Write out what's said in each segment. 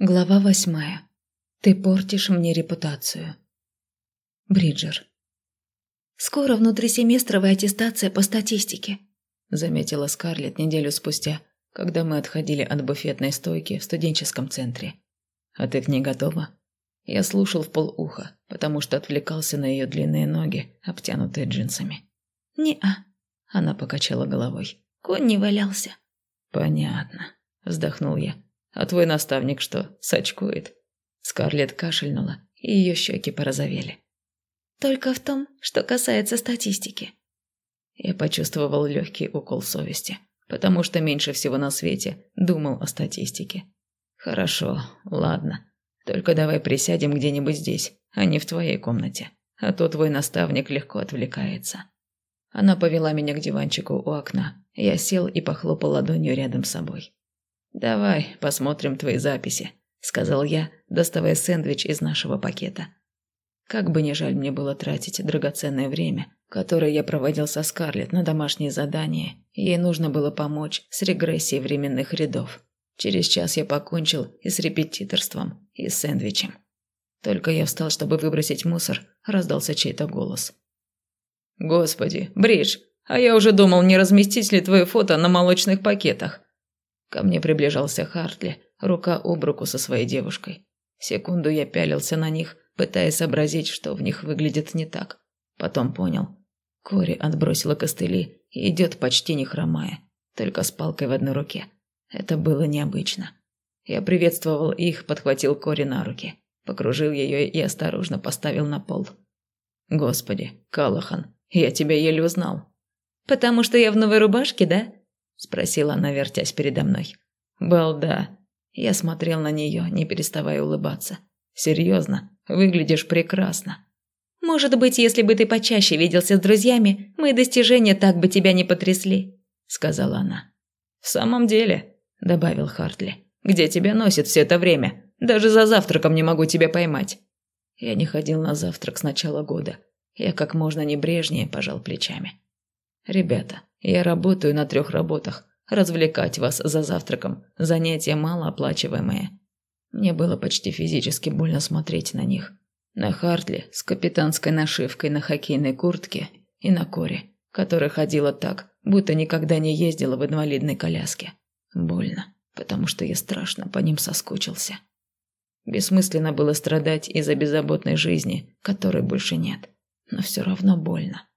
Глава восьмая. Ты портишь мне репутацию. Бриджер. «Скоро внутрисеместровая аттестация по статистике», – заметила Скарлетт неделю спустя, когда мы отходили от буфетной стойки в студенческом центре. «А ты к ней готова?» Я слушал в полуха, потому что отвлекался на ее длинные ноги, обтянутые джинсами. «Не-а», – она покачала головой. «Конь не валялся». «Понятно», – вздохнул я. А твой наставник что, сочкует?» Скарлетт кашельнула, и ее щеки порозовели. «Только в том, что касается статистики». Я почувствовал легкий укол совести, потому что меньше всего на свете думал о статистике. «Хорошо, ладно. Только давай присядем где-нибудь здесь, а не в твоей комнате, а то твой наставник легко отвлекается». Она повела меня к диванчику у окна. Я сел и похлопал ладонью рядом с собой. «Давай посмотрим твои записи», – сказал я, доставая сэндвич из нашего пакета. Как бы ни жаль мне было тратить драгоценное время, которое я проводил со Скарлетт на домашние задания, ей нужно было помочь с регрессией временных рядов. Через час я покончил и с репетиторством, и с сэндвичем. Только я встал, чтобы выбросить мусор, раздался чей-то голос. «Господи, Бридж, а я уже думал, не разместить ли твое фото на молочных пакетах. Ко мне приближался Хартли, рука об руку со своей девушкой. Секунду я пялился на них, пытаясь сообразить, что в них выглядит не так. Потом понял. Кори отбросила костыли и идет почти не хромая, только с палкой в одной руке. Это было необычно. Я приветствовал их, подхватил Кори на руки, покружил ее и осторожно поставил на пол. «Господи, Калахан, я тебя еле узнал». «Потому что я в новой рубашке, да?» Спросила она, вертясь передо мной. Балда. Я смотрел на нее, не переставая улыбаться. Серьезно, выглядишь прекрасно. Может быть, если бы ты почаще виделся с друзьями, мои достижения так бы тебя не потрясли, сказала она. В самом деле, добавил Хартли. Где тебя носит все это время? Даже за завтраком не могу тебя поймать. Я не ходил на завтрак с начала года. Я как можно небрежнее пожал плечами. Ребята, я работаю на трех работах. Развлекать вас за завтраком – занятие малооплачиваемое. Мне было почти физически больно смотреть на них. На Хартли с капитанской нашивкой на хоккейной куртке и на Коре, которая ходила так, будто никогда не ездила в инвалидной коляске. Больно, потому что я страшно по ним соскучился. Бессмысленно было страдать из-за беззаботной жизни, которой больше нет. Но все равно больно.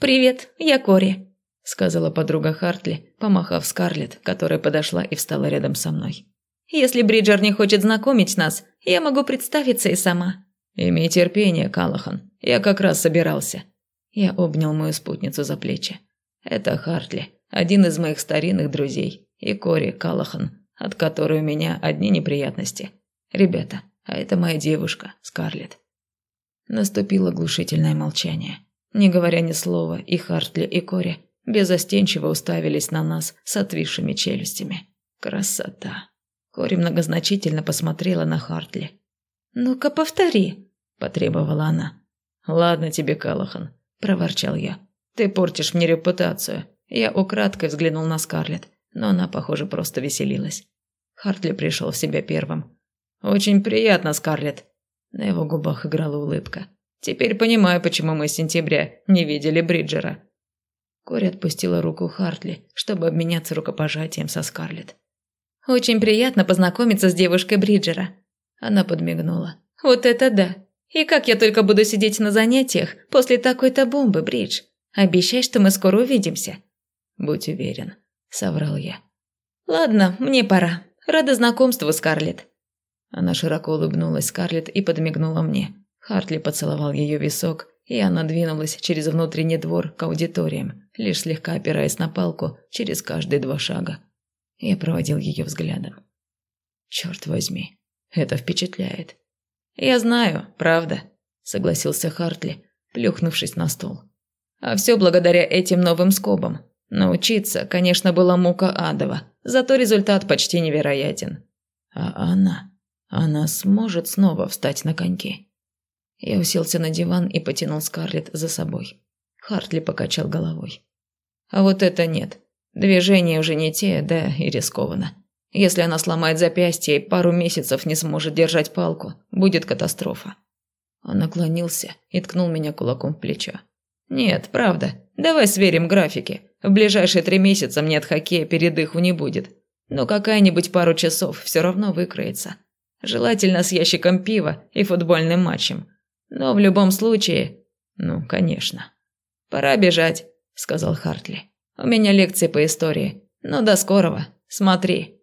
«Привет, я Кори», сказала подруга Хартли, помахав Скарлетт, которая подошла и встала рядом со мной. «Если Бриджер не хочет знакомить нас, я могу представиться и сама». «Имей терпение, Калахан. Я как раз собирался». Я обнял мою спутницу за плечи. «Это Хартли, один из моих старинных друзей, и Кори Калахан, от которой у меня одни неприятности. Ребята, а это моя девушка, Скарлетт». Наступило глушительное молчание. Не говоря ни слова, и Хартли, и Кори безостенчиво уставились на нас с отвисшими челюстями. Красота. Кори многозначительно посмотрела на Хартли. «Ну-ка, повтори», – потребовала она. «Ладно тебе, Калахан», – проворчал я. «Ты портишь мне репутацию». Я украдкой взглянул на Скарлетт, но она, похоже, просто веселилась. Хартли пришел в себя первым. «Очень приятно, Скарлетт». На его губах играла улыбка. «Теперь понимаю, почему мы с сентября не видели Бриджера. Кори отпустила руку Хартли, чтобы обменяться рукопожатием со Скарлетт. «Очень приятно познакомиться с девушкой Бриджера». Она подмигнула. «Вот это да! И как я только буду сидеть на занятиях после такой-то бомбы, Бридж? Обещай, что мы скоро увидимся». «Будь уверен», — соврал я. «Ладно, мне пора. Рада знакомству, Скарлетт». Она широко улыбнулась Скарлетт и подмигнула мне. Хартли поцеловал ее висок, и она двинулась через внутренний двор к аудиториям, лишь слегка опираясь на палку через каждые два шага. Я проводил ее взглядом. Черт возьми, это впечатляет. Я знаю, правда, согласился Хартли, плюхнувшись на стол. А все благодаря этим новым скобам. Научиться, конечно, была мука адова, зато результат почти невероятен. А она, она сможет снова встать на коньки. Я уселся на диван и потянул Скарлетт за собой. Хартли покачал головой. А вот это нет. Движения уже не те, да и рискованно. Если она сломает запястье и пару месяцев не сможет держать палку, будет катастрофа. Он наклонился и ткнул меня кулаком в плечо. «Нет, правда. Давай сверим графики. В ближайшие три месяца мне от хоккея передыху не будет. Но какая-нибудь пару часов все равно выкроется. Желательно с ящиком пива и футбольным матчем. Но в любом случае... Ну, конечно. «Пора бежать», — сказал Хартли. «У меня лекции по истории. Ну, до скорого. Смотри».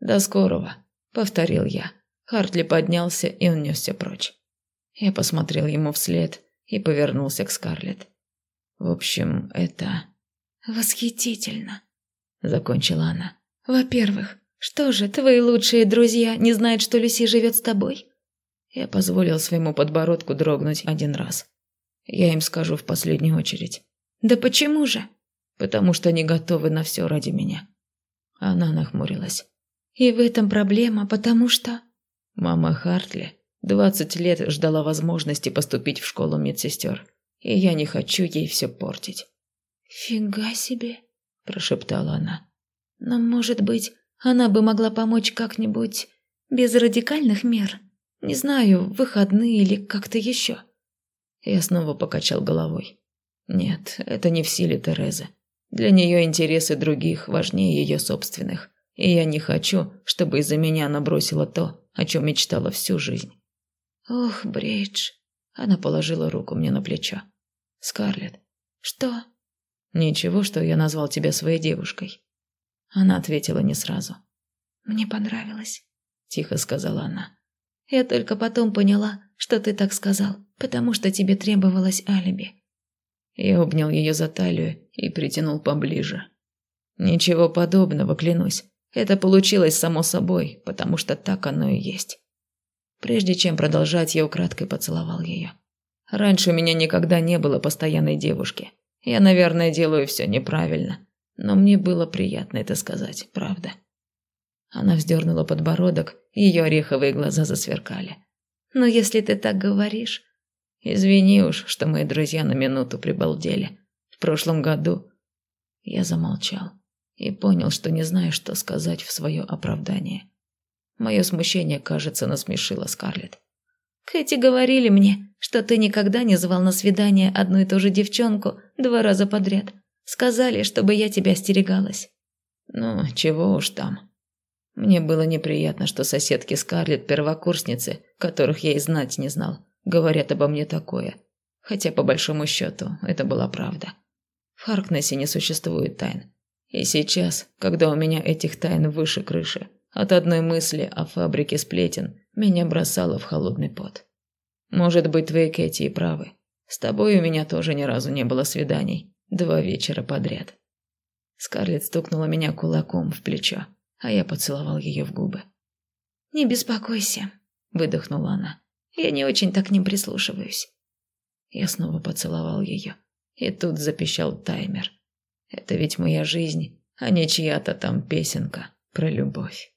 «До скорого», — повторил я. Хартли поднялся и унесся прочь. Я посмотрел ему вслед и повернулся к Скарлетт. В общем, это... «Восхитительно», — закончила она. «Во-первых, что же, твои лучшие друзья не знают, что Люси живет с тобой?» Я позволил своему подбородку дрогнуть один раз. Я им скажу в последнюю очередь. «Да почему же?» «Потому что они готовы на все ради меня». Она нахмурилась. «И в этом проблема, потому что...» Мама Хартли двадцать лет ждала возможности поступить в школу медсестер и я не хочу ей все портить». «Фига себе», – прошептала она. «Но, может быть, она бы могла помочь как-нибудь без радикальных мер? Не знаю, выходные или как-то еще». Я снова покачал головой. «Нет, это не в силе Терезы. Для нее интересы других важнее ее собственных, и я не хочу, чтобы из-за меня она бросила то, о чем мечтала всю жизнь». «Ох, Бридж», она положила руку мне на плечо. «Скарлетт». «Что?» «Ничего, что я назвал тебя своей девушкой». Она ответила не сразу. «Мне понравилось», – тихо сказала она. «Я только потом поняла, что ты так сказал, потому что тебе требовалось алиби». Я обнял ее за талию и притянул поближе. «Ничего подобного, клянусь. Это получилось само собой, потому что так оно и есть». Прежде чем продолжать, я украдкой поцеловал ее. Раньше у меня никогда не было постоянной девушки. Я, наверное, делаю все неправильно. Но мне было приятно это сказать, правда. Она вздернула подбородок, ее ореховые глаза засверкали. «Но если ты так говоришь...» «Извини уж, что мои друзья на минуту прибалдели. В прошлом году...» Я замолчал и понял, что не знаю, что сказать в свое оправдание. Мое смущение, кажется, насмешило Скарлетт. «Кэти говорили мне, что ты никогда не звал на свидание одну и ту же девчонку два раза подряд. Сказали, чтобы я тебя остерегалась». «Ну, чего уж там». Мне было неприятно, что соседки Скарлетт первокурсницы, которых я и знать не знал, говорят обо мне такое. Хотя, по большому счету, это была правда. В Харкнессе не существует тайн. И сейчас, когда у меня этих тайн выше крыши, от одной мысли о фабрике сплетен меня бросало в холодный пот. Может быть, твои Кэти и правы. С тобой у меня тоже ни разу не было свиданий. Два вечера подряд. Скарлетт стукнула меня кулаком в плечо, а я поцеловал ее в губы. «Не беспокойся», – выдохнула она. «Я не очень так к ним прислушиваюсь». Я снова поцеловал ее, и тут запищал таймер. Это ведь моя жизнь, а не чья-то там песенка про любовь.